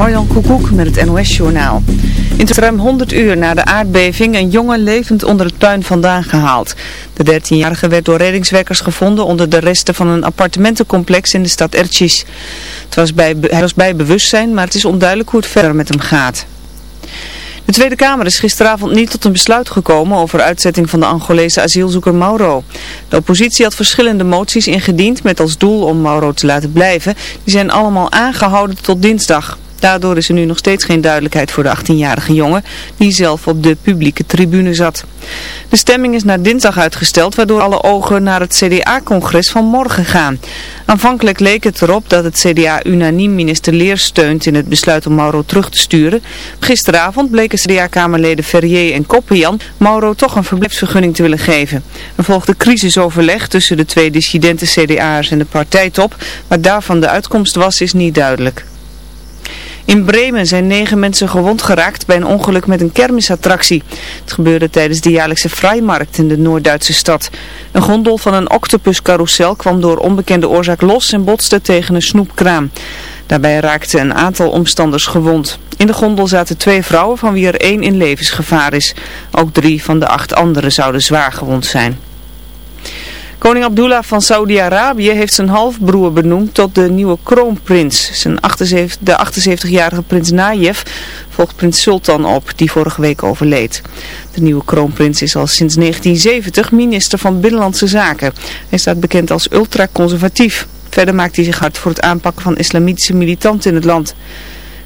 Marjan Koekoek met het NOS-journaal. In ruim 100 uur na de aardbeving een jongen levend onder het puin vandaan gehaald. De 13-jarige werd door reddingswerkers gevonden onder de resten van een appartementencomplex in de stad Ercis. Het was bij, hij was bij bewustzijn, maar het is onduidelijk hoe het verder met hem gaat. De Tweede Kamer is gisteravond niet tot een besluit gekomen over uitzetting van de Angolese asielzoeker Mauro. De oppositie had verschillende moties ingediend met als doel om Mauro te laten blijven. Die zijn allemaal aangehouden tot dinsdag. Daardoor is er nu nog steeds geen duidelijkheid voor de 18-jarige jongen die zelf op de publieke tribune zat. De stemming is naar dinsdag uitgesteld waardoor alle ogen naar het CDA-congres van morgen gaan. Aanvankelijk leek het erop dat het CDA unaniem minister Leer steunt in het besluit om Mauro terug te sturen. Gisteravond bleken CDA-kamerleden Ferrier en Koppenjan Mauro toch een verblijfsvergunning te willen geven. Er volgde crisisoverleg tussen de twee dissidente CDA'ers en de partijtop. Wat daarvan de uitkomst was is niet duidelijk. In Bremen zijn negen mensen gewond geraakt bij een ongeluk met een kermisattractie. Het gebeurde tijdens de jaarlijkse Vrijmarkt in de Noord-Duitse stad. Een gondel van een octopuscarousel kwam door onbekende oorzaak los en botste tegen een snoepkraam. Daarbij raakten een aantal omstanders gewond. In de gondel zaten twee vrouwen van wie er één in levensgevaar is. Ook drie van de acht anderen zouden zwaar gewond zijn. Koning Abdullah van Saudi-Arabië heeft zijn halfbroer benoemd tot de nieuwe kroonprins. Zijn 78, de 78-jarige prins Nayef volgt prins Sultan op, die vorige week overleed. De nieuwe kroonprins is al sinds 1970 minister van Binnenlandse Zaken. Hij staat bekend als ultraconservatief. Verder maakt hij zich hard voor het aanpakken van islamitische militanten in het land.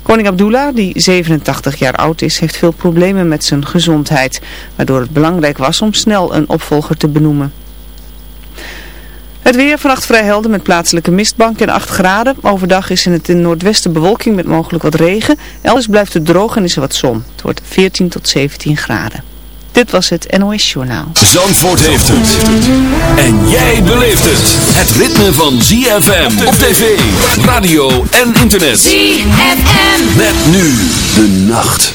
Koning Abdullah, die 87 jaar oud is, heeft veel problemen met zijn gezondheid. Waardoor het belangrijk was om snel een opvolger te benoemen. Het weer vannacht vrij helder met plaatselijke mistbank en 8 graden. Overdag is in het in noordwesten bewolking met mogelijk wat regen. Elders blijft het droog en is er wat zon. Het wordt 14 tot 17 graden. Dit was het NOS Journaal. Zandvoort heeft het. En jij beleeft het. Het ritme van ZFM op tv, radio en internet. ZFM. Met nu de nacht.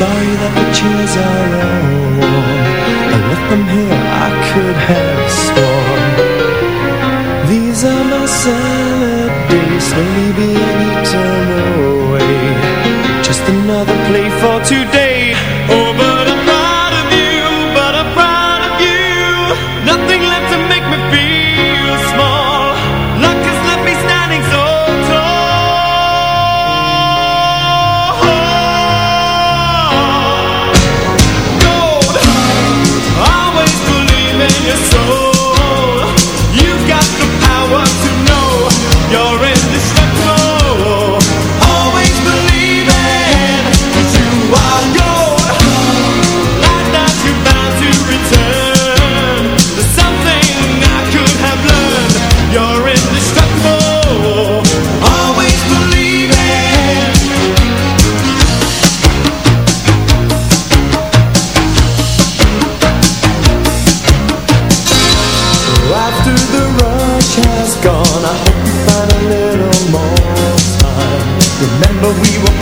Sorry that the chairs are all warm I left them here, I could have sworn. These are my salad days Slowly being eaten away Just another play for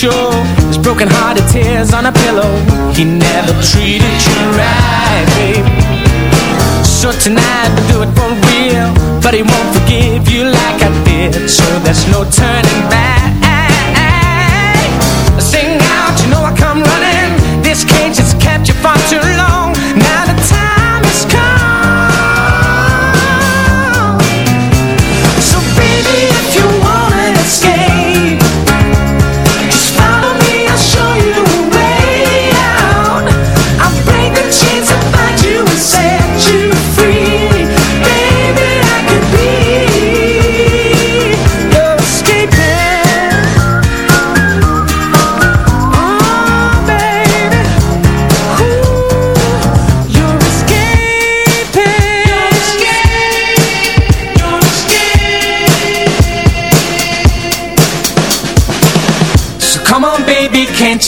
show Is broken hearted tears on a pillow. He never treated you right, babe. So tonight we'll do it for real. But he won't forgive you like I did. So there's no turning back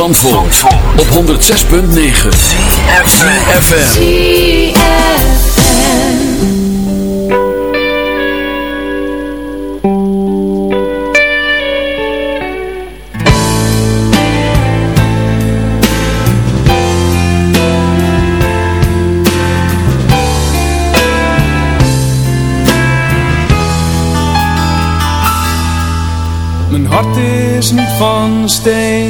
Zandvoort, op 106.9 CFFM Mijn hart is niet van steen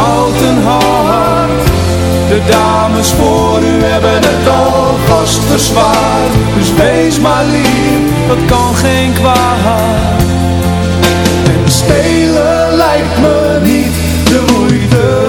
houten hart. De dames voor u hebben het alvast verzwaard. Dus wees maar lief, dat kan geen kwaad. En stelen lijkt me niet de moeite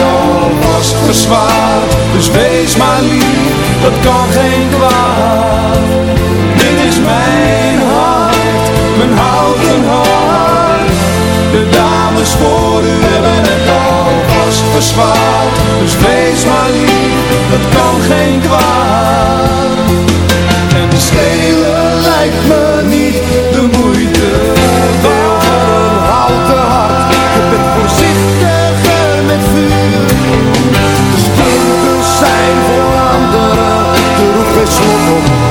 verzwaard dus wees maar lief, dat kan geen kwaad. Dit is mijn hart, mijn houten hart. De dames voor u hebben het alvast verzwaard. Dus wees maar lief, dat kan geen kwaad. En stelen lijkt me is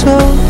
so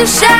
to shine.